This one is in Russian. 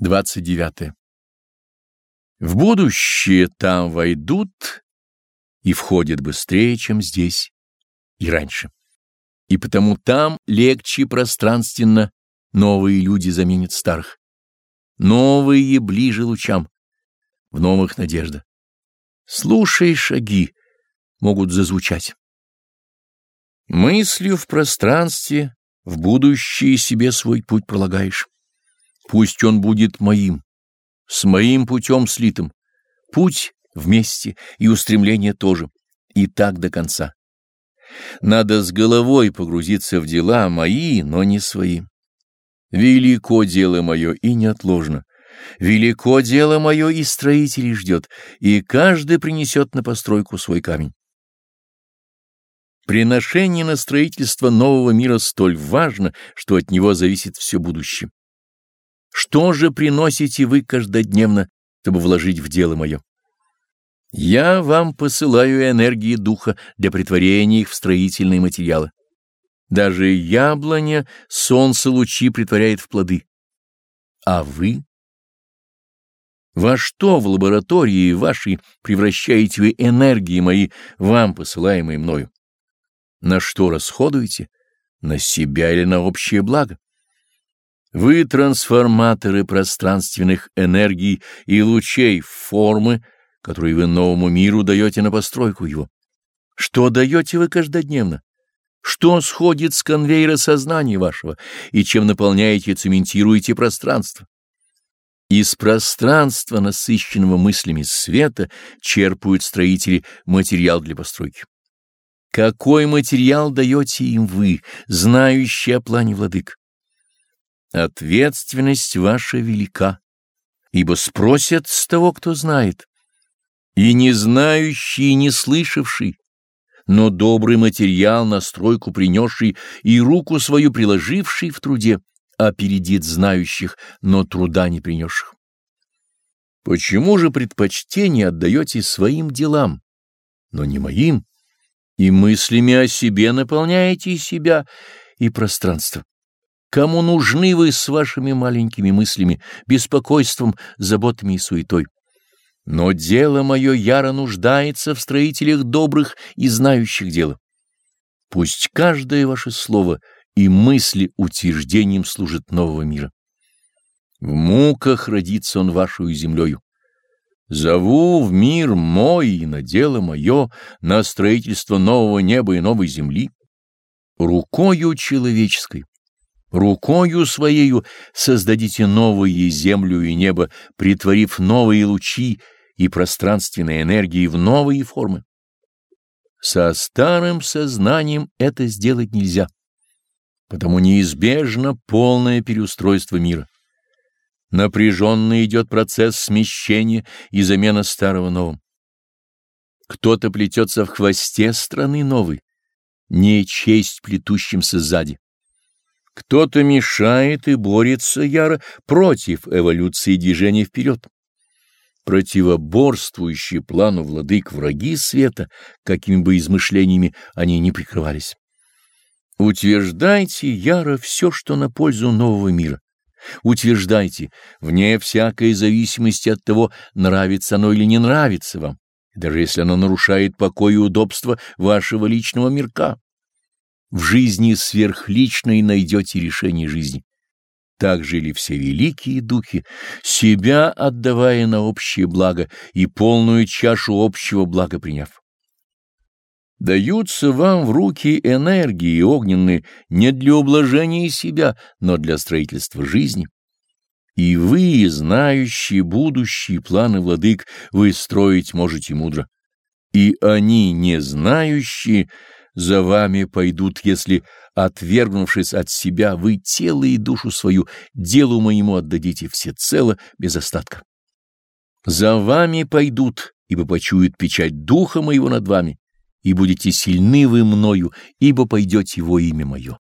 29. В будущее там войдут и входят быстрее, чем здесь и раньше. И потому там легче пространственно новые люди заменят старых. Новые ближе лучам, в новых надежда. Слушай шаги, могут зазвучать. Мыслью в пространстве в будущее себе свой путь пролагаешь. Пусть он будет моим, с моим путем слитым. Путь вместе и устремление тоже. И так до конца. Надо с головой погрузиться в дела мои, но не свои. Велико дело мое и неотложно. Велико дело мое и строителей ждет, и каждый принесет на постройку свой камень. Приношение на строительство нового мира столь важно, что от него зависит все будущее. Что же приносите вы каждодневно, чтобы вложить в дело мое? Я вам посылаю энергии духа для притворения их в строительные материалы. Даже яблоня солнце лучи притворяет в плоды. А вы? Во что в лаборатории вашей превращаете вы энергии мои, вам посылаемые мною? На что расходуете? На себя или на общее благо? Вы трансформаторы пространственных энергий и лучей формы, которые вы новому миру даете на постройку его. Что даете вы каждодневно? Что сходит с конвейера сознания вашего и чем наполняете и цементируете пространство? Из пространства, насыщенного мыслями света, черпают строители материал для постройки. Какой материал даете им вы, знающие о плане владык? Ответственность ваша велика, ибо спросят с того, кто знает. И не знающий, и не слышавший, но добрый материал на стройку принесший и руку свою приложивший в труде, опередит знающих, но труда не принесших. Почему же предпочтение отдаете своим делам, но не моим, и мыслями о себе наполняете себя и пространство? Кому нужны вы с вашими маленькими мыслями, беспокойством, заботами и суетой? Но дело мое яро нуждается в строителях добрых и знающих дело. Пусть каждое ваше слово и мысли утверждением служит нового мира. В муках родится он вашу землею. Зову в мир мой и на дело мое, на строительство нового неба и новой земли, рукою человеческой Рукою своею создадите новые землю и небо, притворив новые лучи и пространственные энергии в новые формы. Со старым сознанием это сделать нельзя, потому неизбежно полное переустройство мира. Напряженно идет процесс смещения и замена старого новым. Кто-то плетется в хвосте страны новой, не честь плетущимся сзади. Кто-то мешает и борется яро против эволюции движения вперед. Противоборствующие плану владык враги света, какими бы измышлениями они ни прикрывались. Утверждайте яро все, что на пользу нового мира. Утверждайте, вне всякой зависимости от того, нравится оно или не нравится вам, даже если оно нарушает покой и удобство вашего личного мирка. В жизни сверхличной найдете решение жизни. Так жили все великие духи, себя отдавая на общее благо и полную чашу общего блага приняв. Даются вам в руки энергии огненные не для ублажения себя, но для строительства жизни. И вы, знающие будущие планы владык, вы строить можете мудро. И они, не знающие, за вами пойдут, если, отвергнувшись от себя, вы тело и душу свою делу моему отдадите всецело, без остатка. За вами пойдут, ибо почуют печать духа моего над вами, и будете сильны вы мною, ибо пойдете во имя мое.